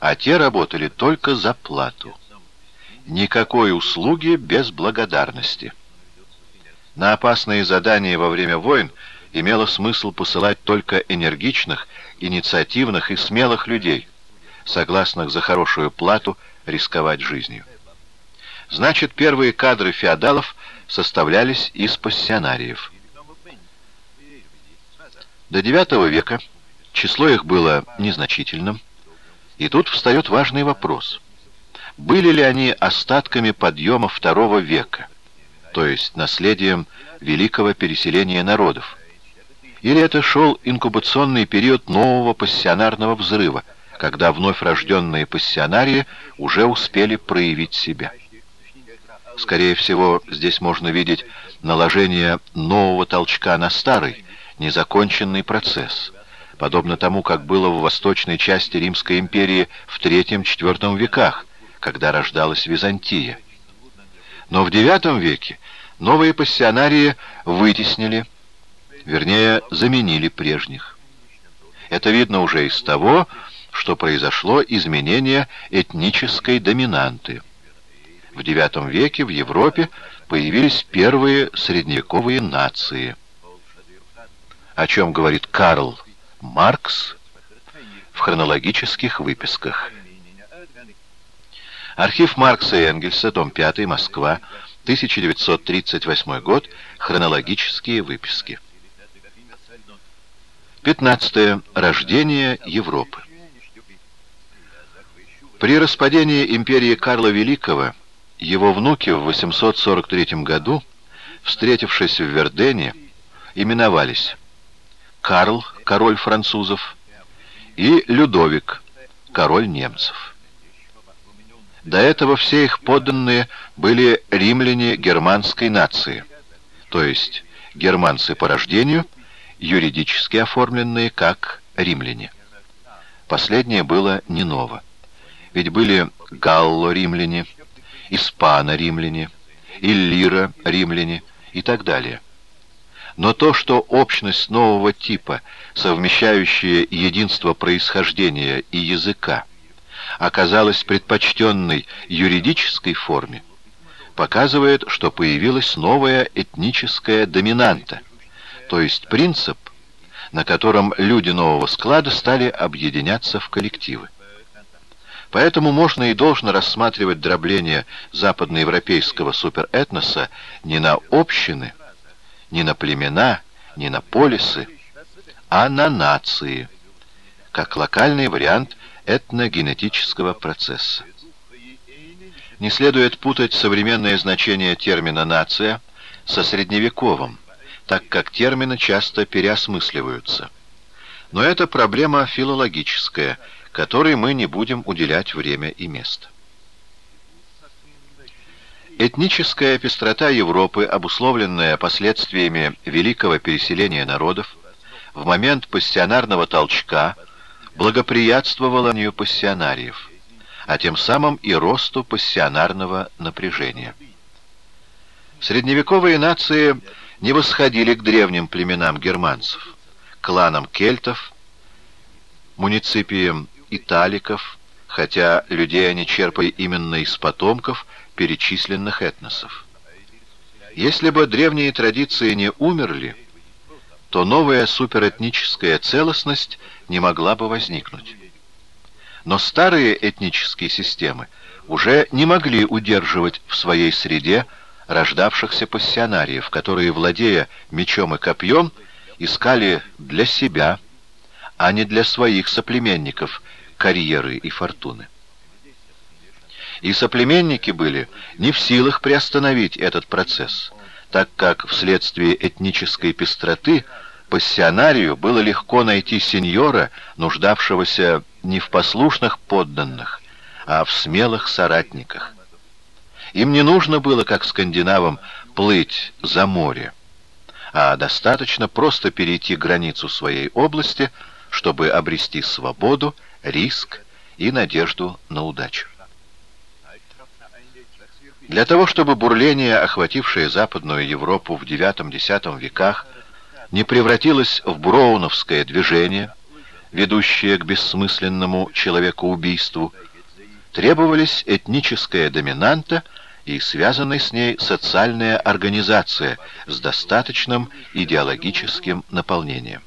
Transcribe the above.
а те работали только за плату. Никакой услуги без благодарности. На опасные задания во время войн имело смысл посылать только энергичных, инициативных и смелых людей, согласных за хорошую плату рисковать жизнью. Значит, первые кадры феодалов составлялись из пассионариев. До IX века число их было незначительным, и тут встает важный вопрос. Были ли они остатками подъема II века, то есть наследием великого переселения народов? Или это шел инкубационный период нового пассионарного взрыва, когда вновь рожденные пассионарии уже успели проявить себя? Скорее всего, здесь можно видеть наложение нового толчка на старый, незаконченный процесс, подобно тому, как было в восточной части Римской империи в III-IV веках, когда рождалась Византия. Но в IX веке новые пассионарии вытеснили, вернее, заменили прежних. Это видно уже из того, что произошло изменение этнической доминанты. В IX веке в Европе появились первые средневековые нации. О чем говорит Карл Маркс в хронологических выписках. Архив Маркса и Энгельса, том 5, Москва, 1938 год, хронологические выписки. 15. Рождение Европы. При распадении империи Карла Великого его внуки в 843 году, встретившись в Вердене, именовались Карл, король французов, и Людовик, король немцев. До этого все их подданные были римляне германской нации, то есть германцы по рождению, юридически оформленные как римляне. Последнее было не ново, ведь были галло-римляне, испано-римляне, иллиро-римляне и так далее. Но то, что общность нового типа, совмещающая единство происхождения и языка, оказалась предпочтенной юридической форме, показывает, что появилась новая этническая доминанта, то есть принцип, на котором люди нового склада стали объединяться в коллективы. Поэтому можно и должно рассматривать дробление западноевропейского суперэтноса не на общины, не на племена, не на полисы, а на нации, как локальный вариант этногенетического процесса. Не следует путать современное значение термина «нация» со средневековым, так как термины часто переосмысливаются. Но это проблема филологическая – которой мы не будем уделять время и место. Этническая пестрота Европы, обусловленная последствиями великого переселения народов, в момент пассионарного толчка благоприятствовала нее пассионариев, а тем самым и росту пассионарного напряжения. Средневековые нации не восходили к древним племенам германцев, кланам кельтов, муниципиям италиков, хотя людей они черпали именно из потомков перечисленных этносов. Если бы древние традиции не умерли, то новая суперэтническая целостность не могла бы возникнуть. Но старые этнические системы уже не могли удерживать в своей среде рождавшихся пассионариев, которые, владея мечом и копьем, искали для себя, а не для своих соплеменников карьеры и фортуны. И соплеменники были не в силах приостановить этот процесс, так как вследствие этнической пестроты пассионарию было легко найти сеньора, нуждавшегося не в послушных подданных, а в смелых соратниках. Им не нужно было, как скандинавам, плыть за море, а достаточно просто перейти границу своей области, чтобы обрести свободу риск и надежду на удачу. Для того, чтобы бурление, охватившее Западную Европу в IX-X веках, не превратилось в броуновское движение, ведущие к бессмысленному человекоубийству, требовались этническая доминанта и связанная с ней социальная организация с достаточным идеологическим наполнением.